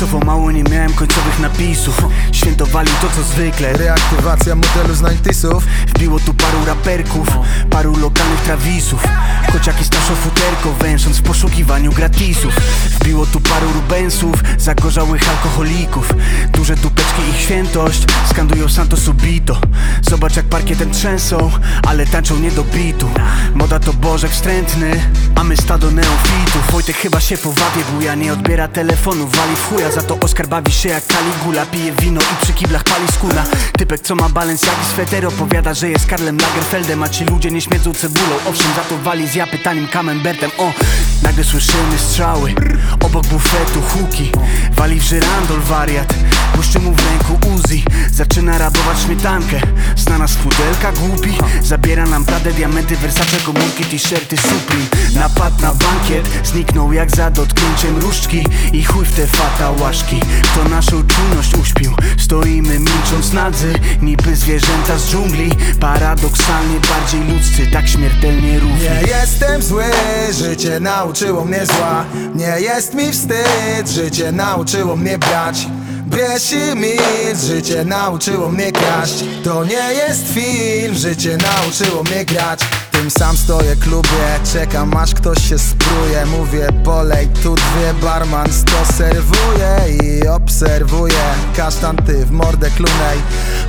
Miksowo mało nie miałem końcowych napisów. Świętowali to co zwykle. Reaktywacja modelu z 90sów Wbiło tu paru raperków, paru lokalnych trawisów. Kociaki Staszo futerko, węsząc w poszukiwaniu gratisów. Wbiło tu paru rubensów, zagorzałych alkoholików. Duże tupeczki ich świętość, skandują Santo Subito. Zobacz jak parkietem trzęsą, ale tańczą nie do bitu. Moda to bożek wstrętny, a my stado neofitów Wojtek chyba się powabię, buja nie odbiera telefonu Wali w chuja, za to Oskar bawi się jak Caligula. Pije wino i przy kiblach pali skuna Typek co ma Balenciagi sweter opowiada, że jest Karlem Lagerfeldem A ci ludzie nie śmiedzą cebulą. Owszem, za to wali z ja pytaniem Camembertem. O, nagle słyszymy strzały Obok bufetu huki. Wali w żyrandol wariat Błyszczy mu w ręku Uzi. Zaczyna rabować śmietankę. Znana z pudelka głupi. Zabiera nam Pradę, diamenty, Versace, komórki, t-shirty Supreme Napad na bankiet Zniknął jak za dotknięciem różdżki I chuj w te fatałaszki Kto naszą czujność uśpił. Stoimy milcząc nadzy Niby zwierzęta z dżungli. Paradoksalnie bardziej ludzcy Tak śmiertelnie równi. Nie jestem zły, życie nauczyło mnie zła. Nie jest mi wstyd, życie nauczyło mnie brać. Bierz i milcz, życie nauczyło mnie kraść. To nie jest film, życie nauczyło mnie grać tym sam stoję klubie, czekam aż ktoś się spruje. Mówię polej, tu dwie, barman sto serwuje I obserwuję, kasztan ty w mordę klunej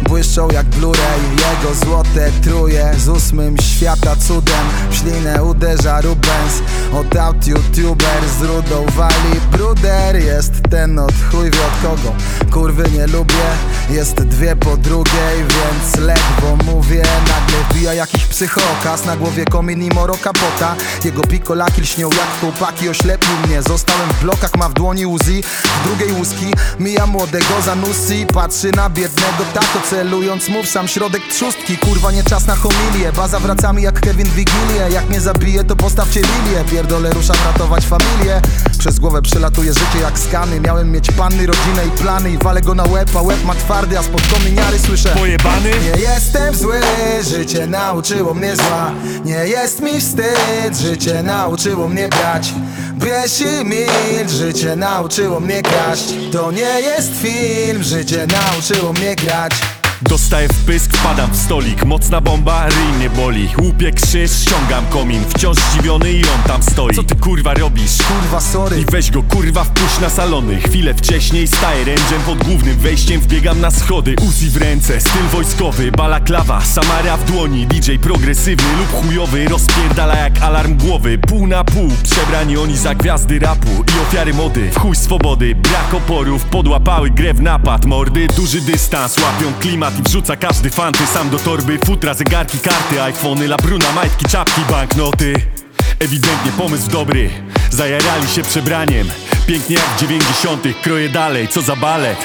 Błyszczą jak Blu-ray, jego złote truje Z ósmym świata cudem, w ślinę uderza Rubens Od aut youtuber. Z rudą wali bruder Jest ten od chuj wie od kogo, kurwy nie lubię Jest dwie po drugiej, więc ledwo mówię. Nagle wbija jakiś psychokas na głowie komin i moro kapota. Jego pikolaki lśnią jak chłopaki oślepił mnie. Zostałem w blokach, ma w dłoni Uzi W drugiej łuski. Mija młodego Zanussi Patrzy na biednego tato celując mu w sam środek trzustki. Kurwa nie czas na homilię, baza wraca mi jak Kevin Wigilię. Jak mnie zabije to postawcie lilię. Pierdolę ruszam ratować familię. Przez głowę przelatuje życie jak skany. Miałem mieć panny, rodzinę i plany. I walę go na łeb, a łeb ma twardy A spod kominiary słyszę. Pojebany? nie jestem zły, życie nauczyło mnie zła Nie jest mi wstyd, życie nauczyło mnie brać Bierz i milcz, życie nauczyło mnie kraść. To nie jest film, życie nauczyło mnie grać Dostaję w pysk, wpadam w stolik. Mocna bomba, ryj mnie boli. Łupię krzyż, ściągam komin. Wciąż zdziwiony i on tam stoi. Co ty kurwa robisz? Kurwa sorry, I weź go kurwa wpuść na salony. Chwilę wcześniej staję ręczem pod głównym wejściem. Wbiegam na schody, Uzi w ręce. Styl wojskowy, balaklawa, Samara w dłoni DJ progresywny lub chujowy. Rozpierdala jak alarm głowy. Pół na pół, przebrani oni za gwiazdy rapu I ofiary mody, w chuj swobody Brak oporów, podłapały grę w napad. Mordy, duży dystans, łapią klimat I wrzuca każdy fanty sam do torby. Futra, zegarki, karty, iPhony Labruna, majtki, czapki, banknoty. Ewidentnie pomysł dobry. Zajarali się przebraniem. Pięknie jak dziewięćdziesiątych. Kroję dalej, co za balet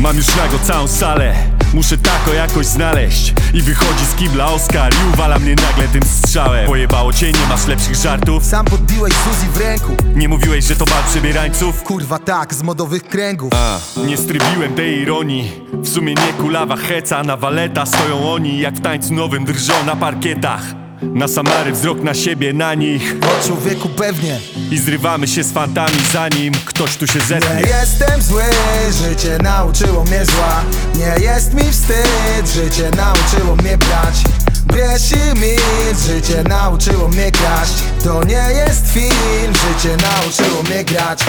Mam już nago całą salę Muszę tako jakoś znaleźć I wychodzi z kibla Oskar I uwala mnie nagle tym strzałem Pojebało cię, nie masz lepszych żartów? Sam podbiłeś Suzy w ręku. Nie mówiłeś, że to bal przebierańców? Kurwa tak, z modowych kręgów. A, nie strybiłem tej ironii. W sumie nie kulawa heca Na waleta stoją oni Jak w tańcu nowym drżą na parkietach Na Samary wzrok na siebie, na nich. O człowieku pewnie. I zrywamy się z fantami zanim ktoś tu się Nie zetnie jestem zły, życie nauczyło mnie zła. Nie jest mi wstyd, życie nauczyło mnie brać. Bierz i milcz, życie nauczyło mnie kraść. To nie jest film, życie nauczyło mnie grać